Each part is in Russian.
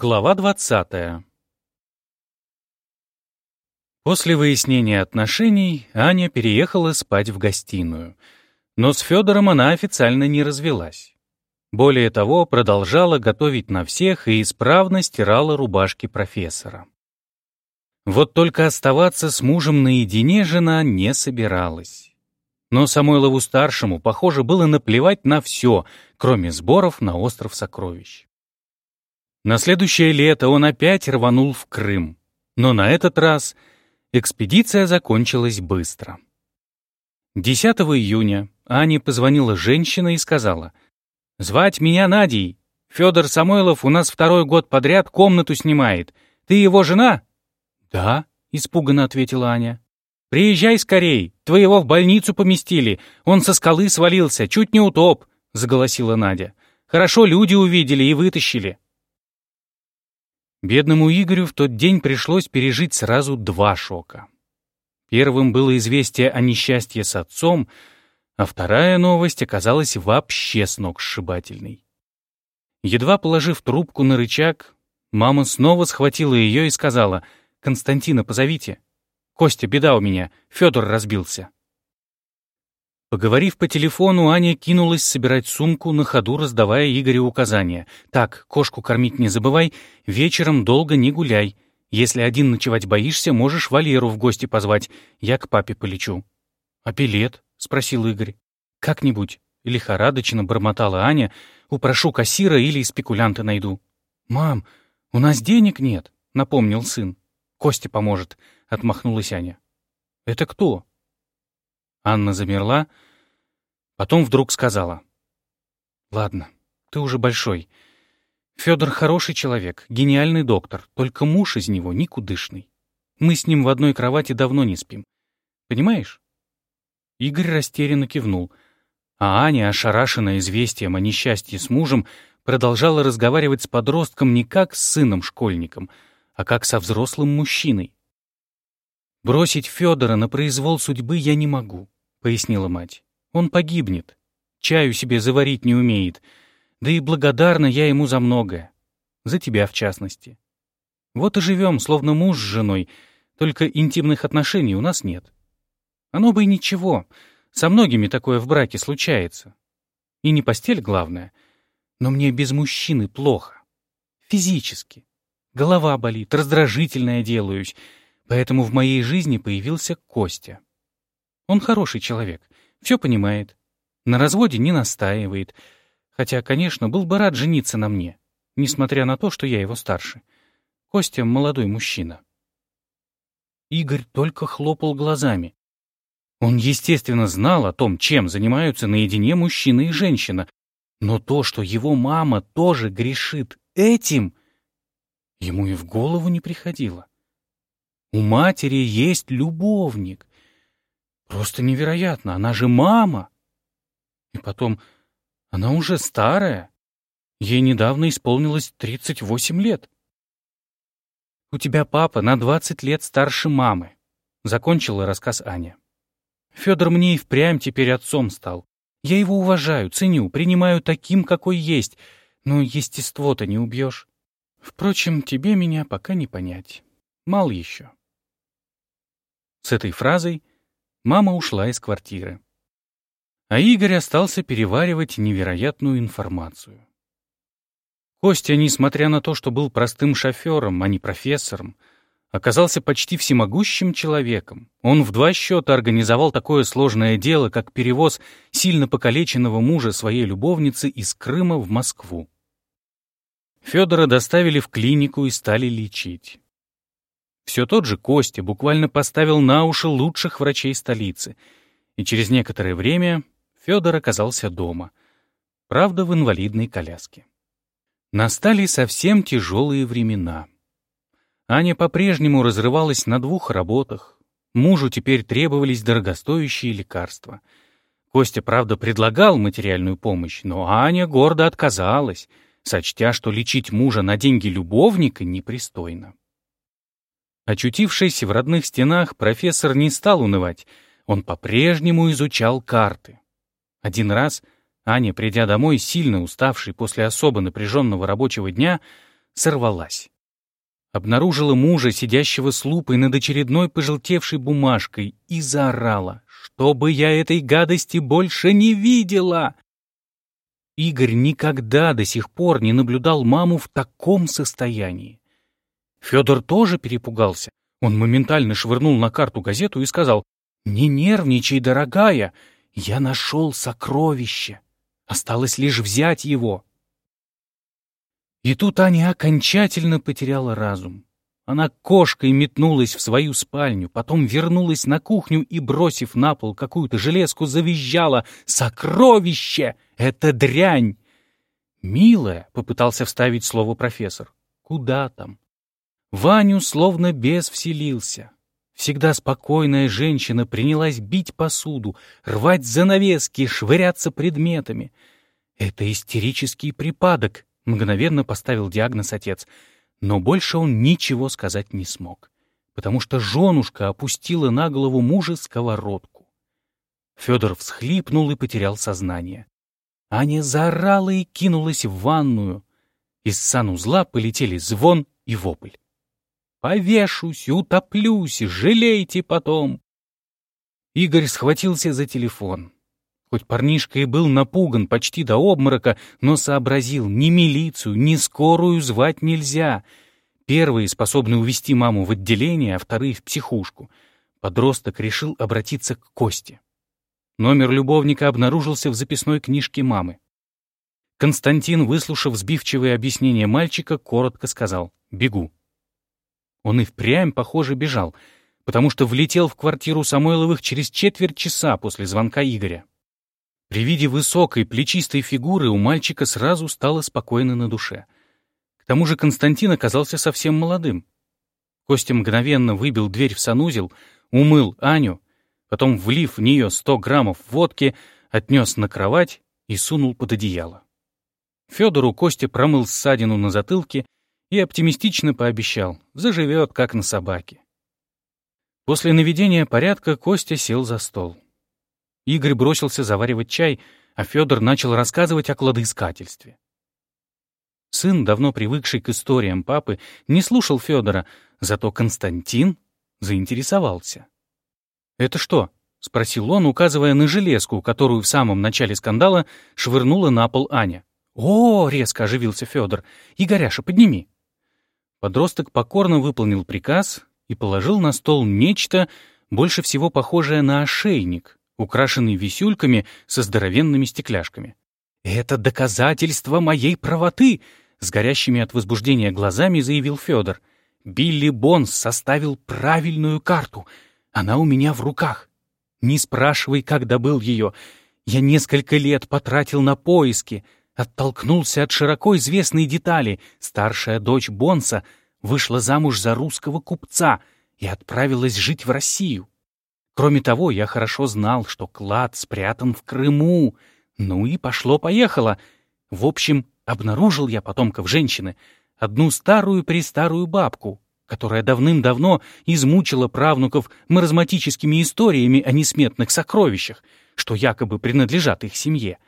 Глава 20 После выяснения отношений Аня переехала спать в гостиную. Но с Федором она официально не развелась. Более того, продолжала готовить на всех и исправно стирала рубашки профессора. Вот только оставаться с мужем наедине жена не собиралась. Но Самойлову-старшему, похоже, было наплевать на все, кроме сборов на остров сокровищ. На следующее лето он опять рванул в Крым, но на этот раз экспедиция закончилась быстро. 10 июня Ане позвонила женщина и сказала, «Звать меня Надей. Федор Самойлов у нас второй год подряд комнату снимает. Ты его жена?» «Да», — испуганно ответила Аня. «Приезжай скорей, твоего в больницу поместили. Он со скалы свалился, чуть не утоп», — заголосила Надя. «Хорошо люди увидели и вытащили». Бедному Игорю в тот день пришлось пережить сразу два шока. Первым было известие о несчастье с отцом, а вторая новость оказалась вообще сногсшибательной. Едва положив трубку на рычаг, мама снова схватила ее и сказала, «Константина позовите. Костя, беда у меня, Федор разбился». Поговорив по телефону, Аня кинулась собирать сумку, на ходу раздавая Игорю указания. «Так, кошку кормить не забывай, вечером долго не гуляй. Если один ночевать боишься, можешь Валеру в гости позвать. Я к папе полечу». «А билет?» — спросил Игорь. «Как-нибудь», — лихорадочно бормотала Аня. «Упрошу кассира или спекулянта найду». «Мам, у нас денег нет», — напомнил сын. «Костя поможет», — отмахнулась Аня. «Это кто?» Анна замерла, потом вдруг сказала. «Ладно, ты уже большой. Федор хороший человек, гениальный доктор, только муж из него никудышный. Мы с ним в одной кровати давно не спим. Понимаешь?» Игорь растерянно кивнул, а Аня, ошарашенная известием о несчастье с мужем, продолжала разговаривать с подростком не как с сыном-школьником, а как со взрослым мужчиной. «Бросить Федора на произвол судьбы я не могу», — пояснила мать. «Он погибнет. Чаю себе заварить не умеет. Да и благодарна я ему за многое. За тебя, в частности. Вот и живем, словно муж с женой, только интимных отношений у нас нет. Оно бы и ничего. Со многими такое в браке случается. И не постель главное. Но мне без мужчины плохо. Физически. Голова болит, раздражительная делаюсь — Поэтому в моей жизни появился Костя. Он хороший человек, все понимает, на разводе не настаивает, хотя, конечно, был бы рад жениться на мне, несмотря на то, что я его старше. Костя — молодой мужчина. Игорь только хлопал глазами. Он, естественно, знал о том, чем занимаются наедине мужчина и женщина, но то, что его мама тоже грешит этим, ему и в голову не приходило. У матери есть любовник. Просто невероятно, она же мама. И потом, она уже старая. Ей недавно исполнилось 38 лет. «У тебя папа на 20 лет старше мамы», — закончила рассказ Аня. «Федор мне и впрямь теперь отцом стал. Я его уважаю, ценю, принимаю таким, какой есть, но естество-то не убьешь. Впрочем, тебе меня пока не понять. Мал еще». С этой фразой мама ушла из квартиры. А Игорь остался переваривать невероятную информацию. Костя, несмотря на то, что был простым шофером, а не профессором, оказался почти всемогущим человеком. Он в два счета организовал такое сложное дело, как перевоз сильно покалеченного мужа своей любовницы из Крыма в Москву. Федора доставили в клинику и стали лечить. Все тот же Костя буквально поставил на уши лучших врачей столицы, и через некоторое время Федор оказался дома, правда, в инвалидной коляске. Настали совсем тяжелые времена. Аня по-прежнему разрывалась на двух работах. Мужу теперь требовались дорогостоящие лекарства. Костя, правда, предлагал материальную помощь, но Аня гордо отказалась, сочтя, что лечить мужа на деньги любовника непристойно. Очутившись в родных стенах, профессор не стал унывать. Он по-прежнему изучал карты. Один раз Аня, придя домой, сильно уставший после особо напряженного рабочего дня, сорвалась. Обнаружила мужа, сидящего с лупой над очередной пожелтевшей бумажкой, и заорала, чтобы я этой гадости больше не видела. Игорь никогда до сих пор не наблюдал маму в таком состоянии. Федор тоже перепугался. Он моментально швырнул на карту газету и сказал, «Не нервничай, дорогая, я нашел сокровище. Осталось лишь взять его». И тут Аня окончательно потеряла разум. Она кошкой метнулась в свою спальню, потом вернулась на кухню и, бросив на пол какую-то железку, завизжала «Сокровище! Это дрянь!» «Милая», — попытался вставить слово профессор, — «куда там?» Ваню словно бес вселился. Всегда спокойная женщина принялась бить посуду, рвать занавески, швыряться предметами. «Это истерический припадок», — мгновенно поставил диагноз отец. Но больше он ничего сказать не смог, потому что женушка опустила на голову мужа сковородку. Федор всхлипнул и потерял сознание. Аня заорала и кинулась в ванную. Из санузла полетели звон и вопль. Повешусь, утоплюсь, жалейте потом. Игорь схватился за телефон. Хоть парнишка и был напуган почти до обморока, но сообразил, ни милицию, ни скорую звать нельзя. Первые способны увести маму в отделение, а вторые — в психушку. Подросток решил обратиться к Косте. Номер любовника обнаружился в записной книжке мамы. Константин, выслушав сбивчивые объяснения мальчика, коротко сказал «Бегу». Он и впрямь, похоже, бежал, потому что влетел в квартиру Самойловых через четверть часа после звонка Игоря. При виде высокой, плечистой фигуры у мальчика сразу стало спокойно на душе. К тому же Константин оказался совсем молодым. Костя мгновенно выбил дверь в санузел, умыл Аню, потом, влив в нее сто граммов водки, отнес на кровать и сунул под одеяло. Федору Костя промыл ссадину на затылке и оптимистично пообещал, заживет, как на собаке. После наведения порядка Костя сел за стол. Игорь бросился заваривать чай, а Федор начал рассказывать о кладоискательстве. Сын, давно привыкший к историям папы, не слушал Федора, зато Константин заинтересовался. «Это что?» — спросил он, указывая на железку, которую в самом начале скандала швырнула на пол Аня. «О!» — резко оживился Федор. «Игоряша, подними!» Подросток покорно выполнил приказ и положил на стол нечто, больше всего похожее на ошейник, украшенный висюльками со здоровенными стекляшками. «Это доказательство моей правоты!» — с горящими от возбуждения глазами заявил Федор. «Билли Бонс составил правильную карту. Она у меня в руках. Не спрашивай, как добыл ее. Я несколько лет потратил на поиски — оттолкнулся от широко известной детали. Старшая дочь Бонса вышла замуж за русского купца и отправилась жить в Россию. Кроме того, я хорошо знал, что клад спрятан в Крыму. Ну и пошло-поехало. В общем, обнаружил я потомков женщины, одну старую-престарую бабку, которая давным-давно измучила правнуков маразматическими историями о несметных сокровищах, что якобы принадлежат их семье.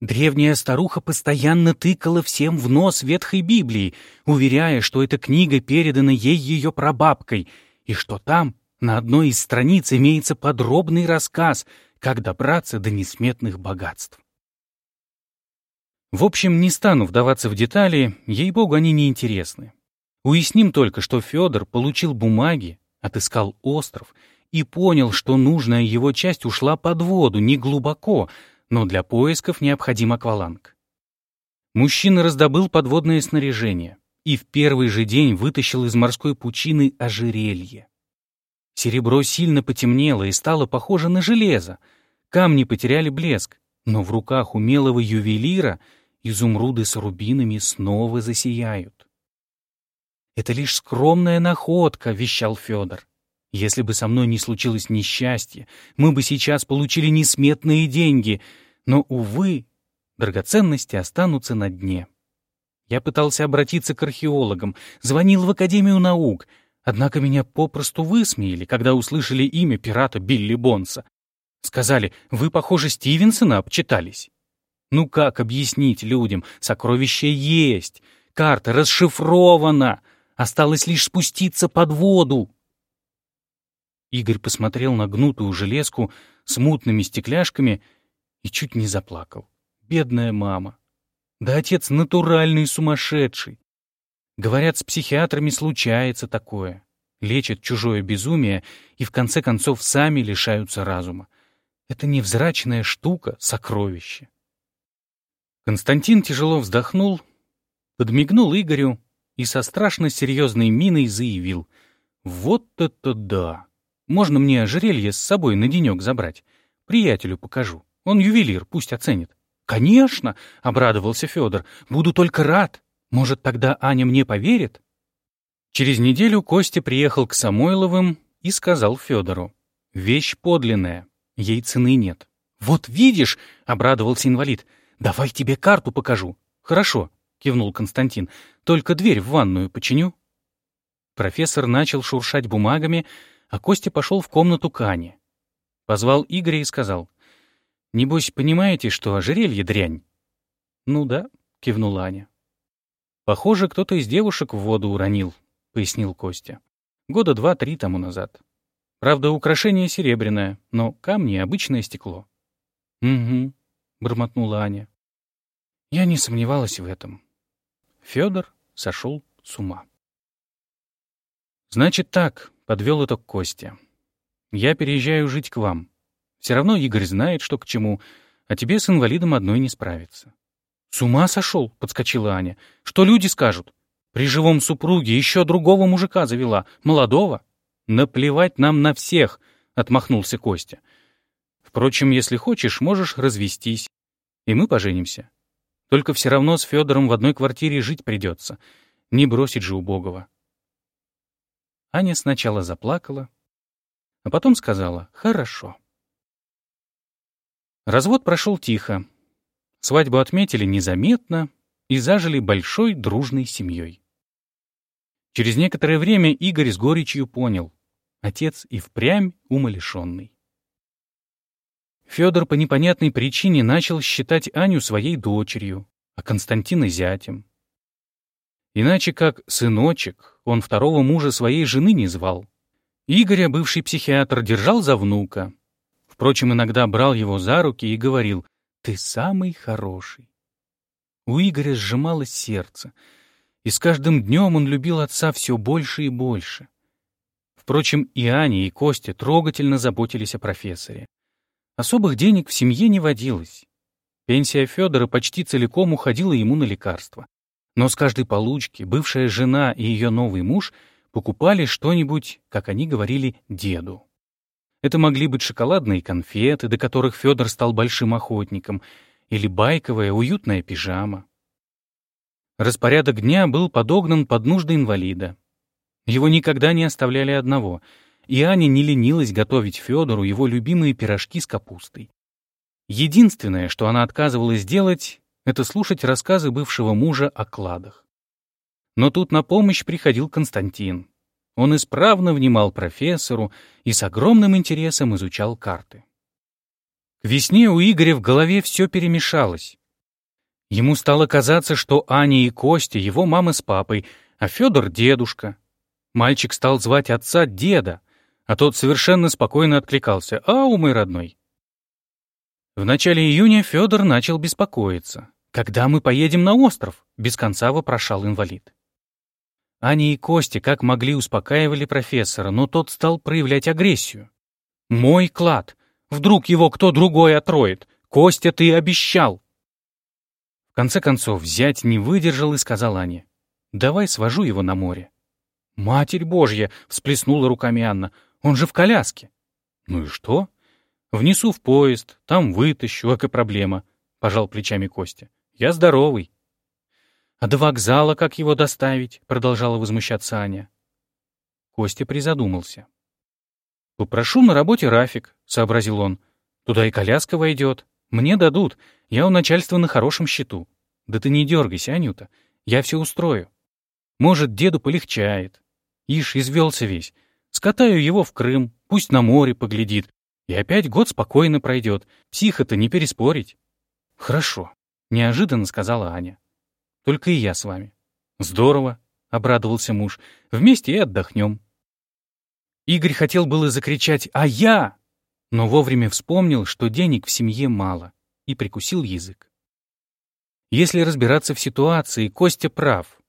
Древняя старуха постоянно тыкала всем в нос Ветхой Библии, уверяя, что эта книга передана ей ее прабабкой, и что там, на одной из страниц, имеется подробный рассказ, как добраться до несметных богатств. В общем, не стану вдаваться в детали, ей-богу, они не интересны. Уясним только, что Федор получил бумаги, отыскал остров и понял, что нужная его часть ушла под воду, не глубоко, но для поисков необходим акваланг. Мужчина раздобыл подводное снаряжение и в первый же день вытащил из морской пучины ожерелье. Серебро сильно потемнело и стало похоже на железо. Камни потеряли блеск, но в руках умелого ювелира изумруды с рубинами снова засияют. «Это лишь скромная находка», — вещал Федор. Если бы со мной не случилось несчастье, мы бы сейчас получили несметные деньги, но, увы, драгоценности останутся на дне. Я пытался обратиться к археологам, звонил в Академию наук, однако меня попросту высмеяли, когда услышали имя пирата Билли Бонса. Сказали, вы, похоже, Стивенсона обчитались. Ну как объяснить людям, сокровища есть, карта расшифрована. Осталось лишь спуститься под воду. Игорь посмотрел на гнутую железку с мутными стекляшками и чуть не заплакал. Бедная мама. Да отец натуральный сумасшедший. Говорят, с психиатрами случается такое. Лечат чужое безумие и в конце концов сами лишаются разума. Это невзрачная штука, сокровище. Константин тяжело вздохнул, подмигнул Игорю и со страшно серьезной миной заявил. «Вот это да! Можно мне ожерелье с собой на денек забрать? Приятелю покажу. Он ювелир, пусть оценит». «Конечно!» — обрадовался Федор. «Буду только рад. Может, тогда Аня мне поверит?» Через неделю Костя приехал к Самойловым и сказал Федору. «Вещь подлинная, ей цены нет». «Вот видишь!» — обрадовался инвалид. «Давай тебе карту покажу». «Хорошо», — кивнул Константин. «Только дверь в ванную починю». Профессор начал шуршать бумагами, а Костя пошел в комнату к Ане. Позвал Игоря и сказал. «Небось, понимаете, что ожерелье дрянь?» «Ну да», — кивнула Аня. «Похоже, кто-то из девушек в воду уронил», — пояснил Костя. «Года два-три тому назад. Правда, украшение серебряное, но камни — обычное стекло». «Угу», — бормотнула Аня. Я не сомневалась в этом. Федор сошел с ума. «Значит так», — подвел итог Костя. «Я переезжаю жить к вам. Все равно Игорь знает, что к чему, а тебе с инвалидом одной не справиться». «С ума сошел?» — подскочила Аня. «Что люди скажут? При живом супруге еще другого мужика завела, молодого». «Наплевать нам на всех», — отмахнулся Костя. Впрочем, если хочешь, можешь развестись, и мы поженимся. Только все равно с Федором в одной квартире жить придется. Не бросить же убогого. Аня сначала заплакала, а потом сказала «хорошо». Развод прошел тихо. Свадьбу отметили незаметно и зажили большой дружной семьей. Через некоторое время Игорь с горечью понял — отец и впрямь умалишенный. Федор по непонятной причине начал считать Аню своей дочерью, а Константина — зятем. Иначе как «сыночек» он второго мужа своей жены не звал. Игоря, бывший психиатр, держал за внука. Впрочем, иногда брал его за руки и говорил «ты самый хороший». У Игоря сжималось сердце, и с каждым днем он любил отца все больше и больше. Впрочем, и Аня, и Костя трогательно заботились о профессоре. Особых денег в семье не водилось. Пенсия Федора почти целиком уходила ему на лекарства. Но с каждой получки бывшая жена и ее новый муж покупали что-нибудь, как они говорили, деду. Это могли быть шоколадные конфеты, до которых Федор стал большим охотником, или байковая уютная пижама. Распорядок дня был подогнан под нужды инвалида. Его никогда не оставляли одного — и Аня не ленилась готовить Федору его любимые пирожки с капустой. Единственное, что она отказывалась делать, это слушать рассказы бывшего мужа о кладах. Но тут на помощь приходил Константин. Он исправно внимал профессору и с огромным интересом изучал карты. К весне у Игоря в голове все перемешалось. Ему стало казаться, что Аня и Костя — его мама с папой, а Федор — дедушка. Мальчик стал звать отца деда, а тот совершенно спокойно откликался «Ау, мой родной!». В начале июня Федор начал беспокоиться. «Когда мы поедем на остров?» — без конца вопрошал инвалид. Аня и Костя как могли успокаивали профессора, но тот стал проявлять агрессию. «Мой клад! Вдруг его кто другой отроет! Костя, ты обещал!» В конце концов, взять не выдержал и сказал Ане, «Давай свожу его на море». «Матерь Божья!» — всплеснула руками Анна. Он же в коляске. Ну и что? Внесу в поезд, там вытащу, и проблема, — пожал плечами Костя. Я здоровый. А до вокзала как его доставить? — продолжала возмущаться Аня. Костя призадумался. «Попрошу на работе Рафик», — сообразил он. «Туда и коляска войдет. Мне дадут. Я у начальства на хорошем счету. Да ты не дергайся, Анюта. Я все устрою. Может, деду полегчает. Ишь, извелся весь. Скатаю его в Крым, пусть на море поглядит. И опять год спокойно пройдет. Психа-то не переспорить. Хорошо, неожиданно сказала Аня. Только и я с вами. Здорово, обрадовался муж. Вместе и отдохнем. Игорь хотел было закричать «А я!», но вовремя вспомнил, что денег в семье мало, и прикусил язык. Если разбираться в ситуации, Костя прав.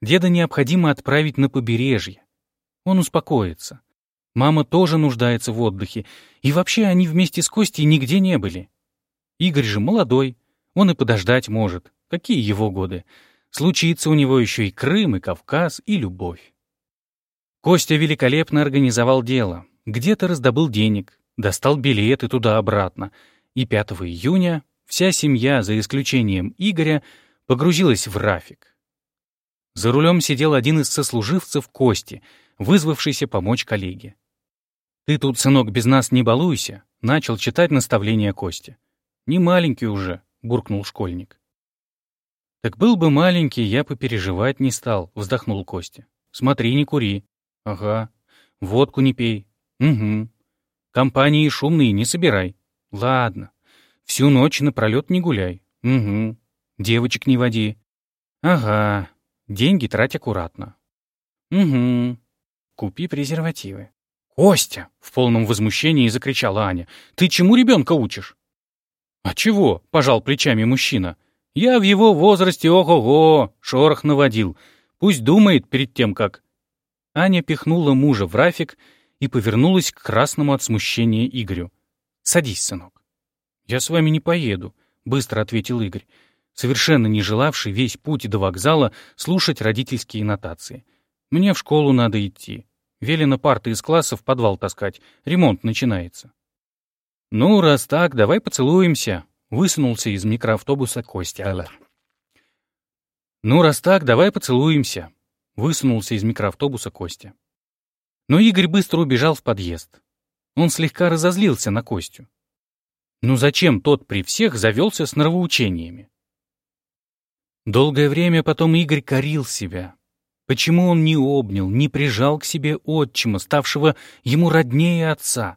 Деда необходимо отправить на побережье. Он успокоится. Мама тоже нуждается в отдыхе, и вообще они вместе с Костей нигде не были. Игорь же молодой, он и подождать может. Какие его годы? Случится у него еще и Крым, и Кавказ, и любовь. Костя великолепно организовал дело. Где-то раздобыл денег, достал билеты туда-обратно. И 5 июня вся семья, за исключением Игоря, погрузилась в Рафик. За рулем сидел один из сослуживцев Кости, вызвавшийся помочь коллеге. «Ты тут, сынок, без нас не балуйся», — начал читать наставления Кости. «Не маленький уже», — буркнул школьник. «Так был бы маленький, я попереживать не стал», — вздохнул Костя. «Смотри, не кури. Ага. Водку не пей. Угу. Компании шумные не собирай. Ладно. Всю ночь напролет не гуляй. Угу. Девочек не води. Ага. Деньги трать аккуратно. Угу. Купи презервативы. «Костя!» — в полном возмущении закричала Аня. «Ты чему ребенка учишь?» «А чего?» — пожал плечами мужчина. «Я в его возрасте ого-го!» — шорох наводил. «Пусть думает перед тем, как...» Аня пихнула мужа в Рафик и повернулась к красному от смущения Игорю. «Садись, сынок». «Я с вами не поеду», — быстро ответил Игорь, совершенно не желавший весь путь до вокзала слушать родительские нотации. «Мне в школу надо идти. Велено парты из класса в подвал таскать. Ремонт начинается». «Ну, раз так, давай поцелуемся», — высунулся из микроавтобуса Костя. «Ну, раз так, давай поцелуемся», Высунулся из микроавтобуса Костя. Но Игорь быстро убежал в подъезд. Он слегка разозлился на Костю. Ну зачем тот при всех завелся с нравоучениями? Долгое время потом Игорь корил себя. Почему он не обнял, не прижал к себе отчима, ставшего ему роднее отца?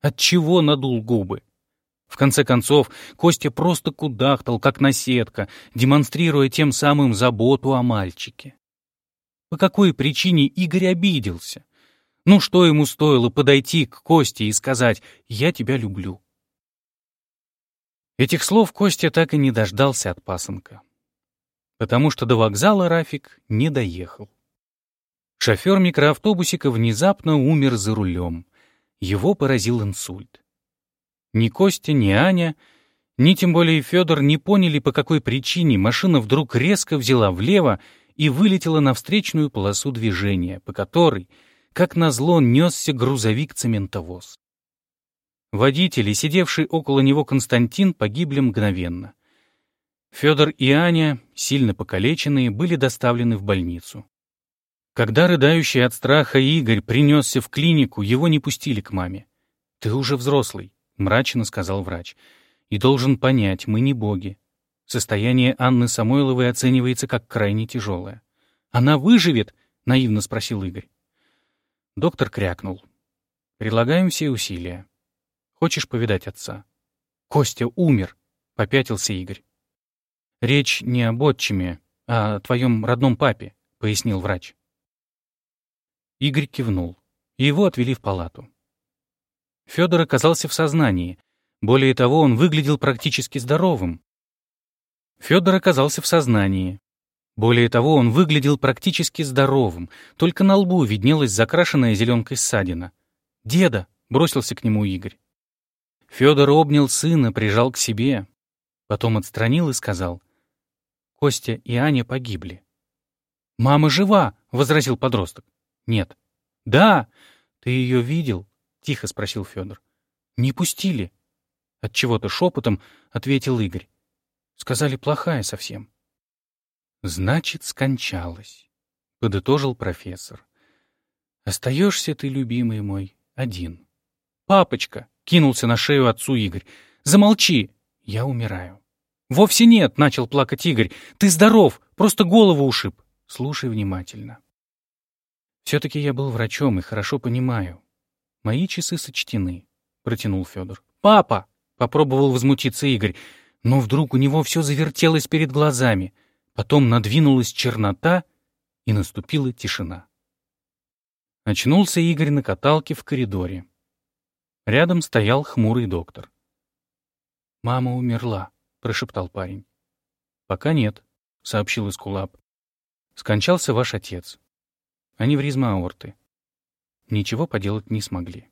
Отчего надул губы? В конце концов, Костя просто кудахтал, как наседка, демонстрируя тем самым заботу о мальчике. По какой причине Игорь обиделся? Ну что ему стоило подойти к Косте и сказать «я тебя люблю»? Этих слов Костя так и не дождался от пасынка. Потому что до вокзала Рафик не доехал. Шофер микроавтобусика внезапно умер за рулем. Его поразил инсульт. Ни Костя, ни Аня, ни тем более Федор не поняли, по какой причине машина вдруг резко взяла влево и вылетела на встречную полосу движения, по которой, как назло, несся грузовик-цементовоз. Водитель и сидевший около него Константин погибли мгновенно. Федор и Аня, сильно покалеченные, были доставлены в больницу. Когда рыдающий от страха Игорь принесся в клинику, его не пустили к маме. «Ты уже взрослый», — мрачно сказал врач, — «и должен понять, мы не боги. Состояние Анны Самойловой оценивается как крайне тяжелое. «Она выживет?» — наивно спросил Игорь. Доктор крякнул. «Прилагаем все усилия. Хочешь повидать отца?» «Костя умер», — попятился Игорь. «Речь не об отчиме, а о твоем родном папе», — пояснил врач. Игорь кивнул, его отвели в палату. Федор оказался в сознании. Более того, он выглядел практически здоровым. Федор оказался в сознании. Более того, он выглядел практически здоровым, только на лбу виднелась закрашенная зеленкой ссадина. «Деда!» — бросился к нему Игорь. Федор обнял сына, прижал к себе. Потом отстранил и сказал. «Костя и Аня погибли». «Мама жива!» — возразил подросток. «Нет». «Да! Ты ее видел?» — тихо спросил Федор. «Не пустили». Отчего-то шепотом ответил Игорь. Сказали, плохая совсем. Значит, скончалась, — подытожил профессор. Остаешься ты, любимый мой, один. Папочка, — кинулся на шею отцу Игорь, — замолчи, я умираю. Вовсе нет, — начал плакать Игорь, — ты здоров, просто голову ушиб. Слушай внимательно. Все-таки я был врачом и хорошо понимаю. Мои часы сочтены, — протянул Федор. Папа, — попробовал возмутиться Игорь, но вдруг у него все завертелось перед глазами. Потом надвинулась чернота, и наступила тишина. Очнулся Игорь на каталке в коридоре. Рядом стоял хмурый доктор. «Мама умерла», — прошептал парень. «Пока нет», — сообщил Искулап. «Скончался ваш отец. Аневризма аорты. Ничего поделать не смогли».